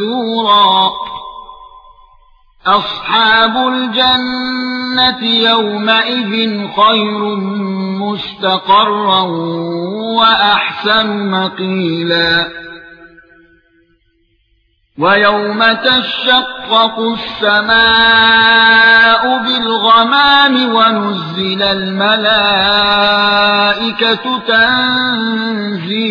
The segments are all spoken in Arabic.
منثورا اصحاب الجنه يومئذ خير مستقرا واحسن مقيلا. ويوم تشقق السماء بالغمام ونزل الملائكه تنزيلا.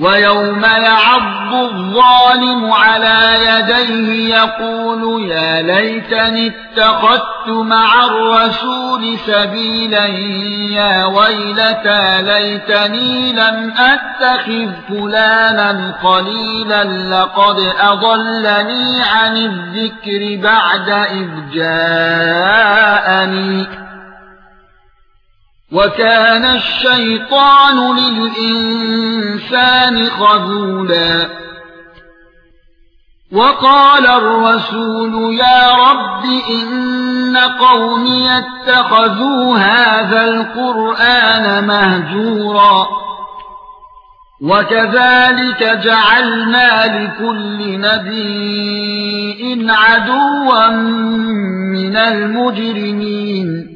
وَيَوْمَ يَعَضُّ الظَّالِمُ عَلَى يَدَيْهِ يَقُولُ يَا لَيْتَنِي اتَّخَذْتُ مَعَ الرَّسُولِ سَبِيلًا يَا وَيْلَتَى لَيْتَنِي لَمْ أَتَّخِذْ فُلَانًا خَلِيلًا لَّقَدْ أَضَلَّنِي عَنِ الذِّكْرِ بَعْدَ إِذْ جَاءَنِي وَكَانَ الشَّيْطَانُ لِلْإِنسَانِ خَذُولًا. وَقَالَ الرَّسُولُ يَا رَبِّ إِنَّ قَوْمِي اتَّخَذُوا هَذَا الْقُرْآنَ مَهْجُورًا. وَكَذَلِكَ جَعَلْنَا لِكُلِّ نَبِيٍّ عَدُوًّا مِنَ الْمُجْرِمِينَ.